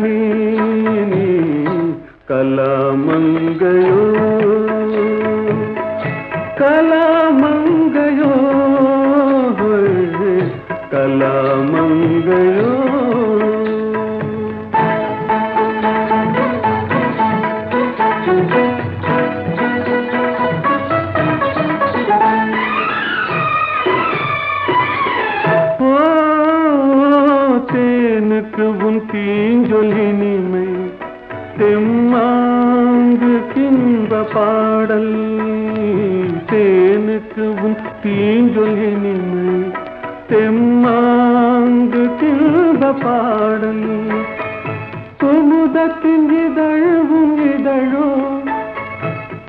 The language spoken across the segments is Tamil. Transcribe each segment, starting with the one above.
ராணி நீ கலாமங்கையோ. கலாமங்கையோ கலாமங்கையோ. பாடல் தேனுக்கு உன் தீஞ்சொல் இனிமை தெம்மாங்கு கின்ப பாடல். குமுதத்தின் இதழும் இதழோ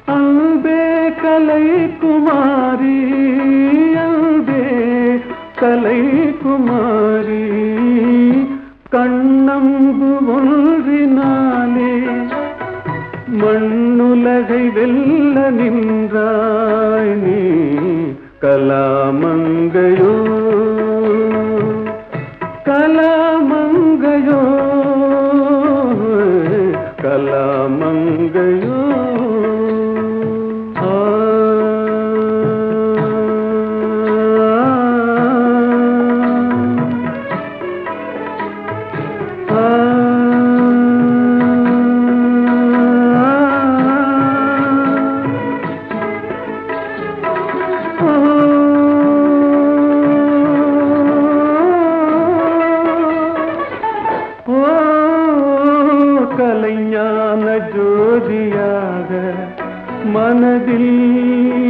அல்பே கலை குமாரி அல்பே கலை குமாரி கண்ணம்பு ஒன்றினாலே மண்ணுலகை வெல்ல நின்றாய் நீ கலாமங்கையோ. கலாமங்கையோ கலாமங்கையோ. கலைஞான ஜோதியாக மனதில்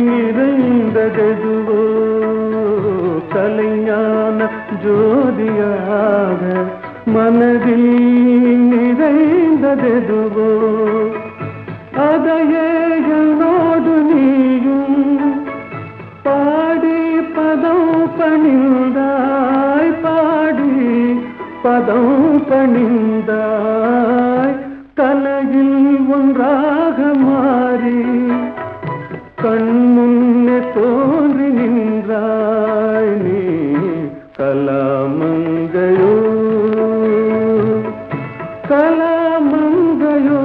நிறைந்ததெதுவோ கலைஞான ஜோதியாக மனதில் நிறைந்ததெதுவோ அதையே என்னோடு பதம் பணிந்தாய். கலையில் ஒன்றாக மாறி கண் முன்னே தோன்றி நின்றாய் நீ கலாமங்கையோ. கலாமங்கையோ.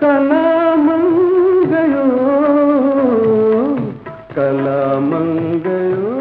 கலாமங்கையோ. கலாமங்கையோ.